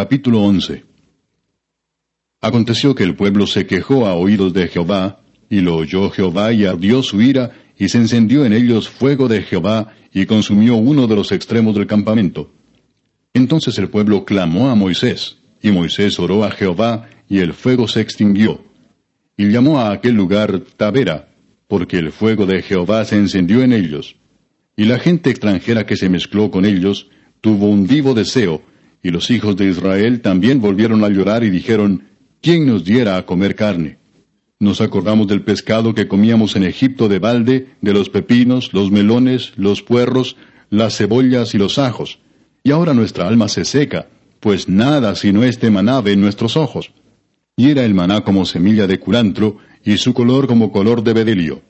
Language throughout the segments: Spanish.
Capítulo 11 Aconteció que el pueblo se quejó a oídos de Jehová, y lo oyó Jehová y ardió su ira, y se encendió en ellos fuego de Jehová, y consumió uno de los extremos del campamento. Entonces el pueblo clamó a Moisés, y Moisés oró a Jehová, y el fuego se extinguió. Y llamó a aquel lugar Tabera, porque el fuego de Jehová se encendió en ellos. Y la gente extranjera que se mezcló con ellos tuvo un vivo deseo, y los hijos de Israel también volvieron a llorar y dijeron, ¿quién nos diera a comer carne? Nos acordamos del pescado que comíamos en Egipto de balde, de los pepinos, los melones, los puerros, las cebollas y los ajos. Y ahora nuestra alma se seca, pues nada sino este maná ve en nuestros ojos. Y era el maná como semilla de culantro, y su color como color de bedelio.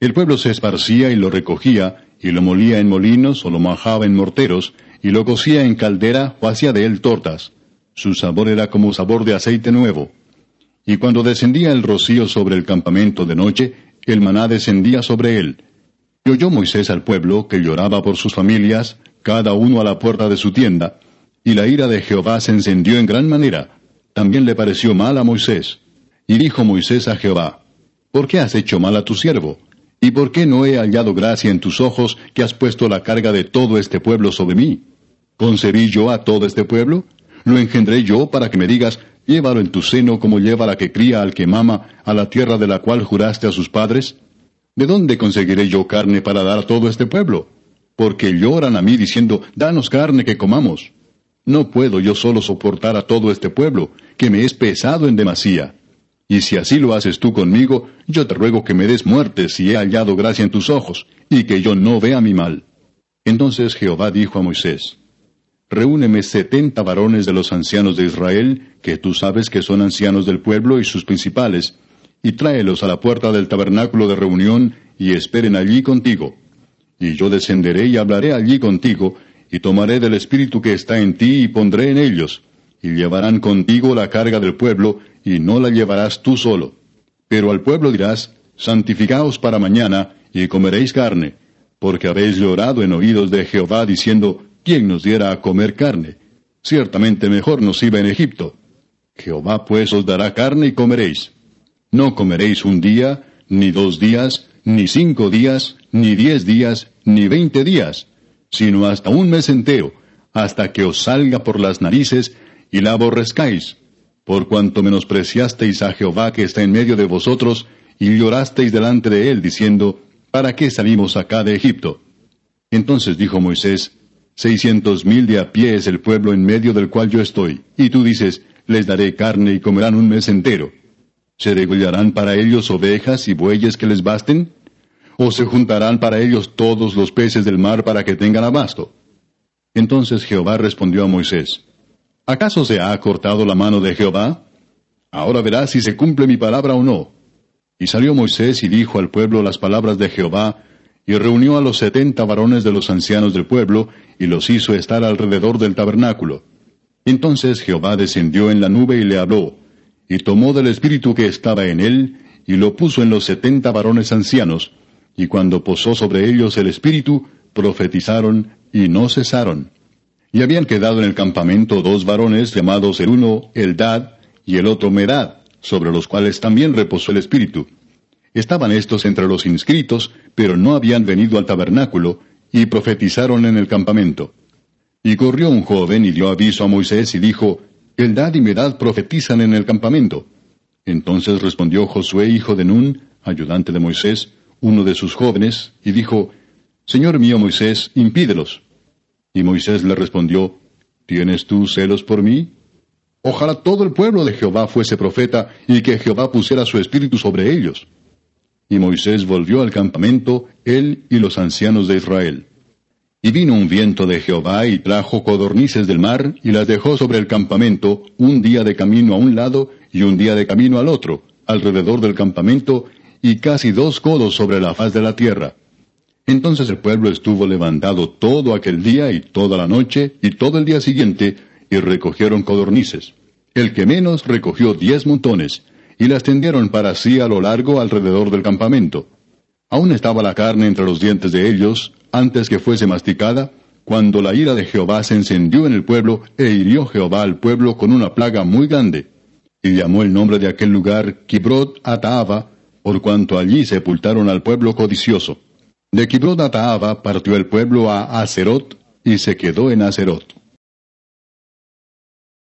El pueblo se esparcía y lo recogía, y lo molía en molinos o lo majaba en morteros, y lo cocía en caldera o hacía de él tortas. Su sabor era como sabor de aceite nuevo. Y cuando descendía el rocío sobre el campamento de noche, el maná descendía sobre él. Y oyó Moisés al pueblo que lloraba por sus familias, cada uno a la puerta de su tienda, y la ira de Jehová se encendió en gran manera. También le pareció mal a Moisés. Y dijo Moisés a Jehová, ¿Por qué has hecho mal a tu siervo? ¿Y por qué no he hallado gracia en tus ojos que has puesto la carga de todo este pueblo sobre mí? ¿Concebí yo a todo este pueblo? ¿Lo engendré yo para que me digas, llévalo en tu seno como lleva la que cría al que mama a la tierra de la cual juraste a sus padres? ¿De dónde conseguiré yo carne para dar a todo este pueblo? Porque lloran a mí diciendo, danos carne que comamos. No puedo yo solo soportar a todo este pueblo, que me es pesado en demasía. Y si así lo haces tú conmigo, yo te ruego que me des muerte si he hallado gracia en tus ojos, y que yo no vea mi mal. Entonces Jehová dijo a Moisés, Reúneme setenta varones de los ancianos de Israel, que tú sabes que son ancianos del pueblo y sus principales, y tráelos a la puerta del tabernáculo de reunión, y esperen allí contigo. Y yo descenderé y hablaré allí contigo, y tomaré del espíritu que está en ti y pondré en ellos, y llevarán contigo la carga del pueblo, y no la llevarás tú solo. Pero al pueblo dirás, santificaos para mañana, y comeréis carne, porque habéis llorado en oídos de Jehová, diciendo, ¿quién nos diera a comer carne? Ciertamente mejor nos iba en Egipto. Jehová pues os dará carne y comeréis. No comeréis un día, ni dos días, ni cinco días, ni diez días, ni veinte días, sino hasta un mes entero, hasta que os salga por las narices y la aborrezcáis, por cuanto menospreciasteis a Jehová que está en medio de vosotros, y llorasteis delante de él, diciendo, ¿Para qué salimos acá de Egipto? Entonces dijo Moisés, Seiscientos mil de a pie es el pueblo en medio del cual yo estoy, y tú dices, les daré carne y comerán un mes entero. ¿Se degollarán para ellos ovejas y bueyes que les basten? ¿O se juntarán para ellos todos los peces del mar para que tengan abasto? Entonces Jehová respondió a Moisés, ¿Acaso se ha cortado la mano de Jehová? Ahora verás si se cumple mi palabra o no. Y salió Moisés y dijo al pueblo las palabras de Jehová, y reunió a los setenta varones de los ancianos del pueblo, y los hizo estar alrededor del tabernáculo. Entonces Jehová descendió en la nube y le habló, y tomó del espíritu que estaba en él, y lo puso en los setenta varones ancianos, y cuando posó sobre ellos el espíritu, profetizaron y no cesaron. Y habían quedado en el campamento dos varones llamados el uno Eldad y el otro Medad, sobre los cuales también reposó el Espíritu. Estaban estos entre los inscritos, pero no habían venido al tabernáculo, y profetizaron en el campamento. Y corrió un joven y dio aviso a Moisés y dijo, Eldad y Medad profetizan en el campamento. Entonces respondió Josué, hijo de Nun, ayudante de Moisés, uno de sus jóvenes, y dijo, Señor mío Moisés, impídelos. Y Moisés le respondió, ¿Tienes tú celos por mí? Ojalá todo el pueblo de Jehová fuese profeta y que Jehová pusiera su espíritu sobre ellos. Y Moisés volvió al campamento, él y los ancianos de Israel. Y vino un viento de Jehová y trajo codornices del mar y las dejó sobre el campamento un día de camino a un lado y un día de camino al otro, alrededor del campamento, y casi dos codos sobre la faz de la tierra. Entonces el pueblo estuvo levantado todo aquel día y toda la noche y todo el día siguiente, y recogieron codornices. El que menos recogió diez montones, y las tendieron para sí a lo largo alrededor del campamento. Aún estaba la carne entre los dientes de ellos, antes que fuese masticada, cuando la ira de Jehová se encendió en el pueblo, e hirió Jehová al pueblo con una plaga muy grande. Y llamó el nombre de aquel lugar Kibrot Ataava, por cuanto allí sepultaron al pueblo codicioso. De Kibrot partió el pueblo a Acerot y se quedó en Acerot.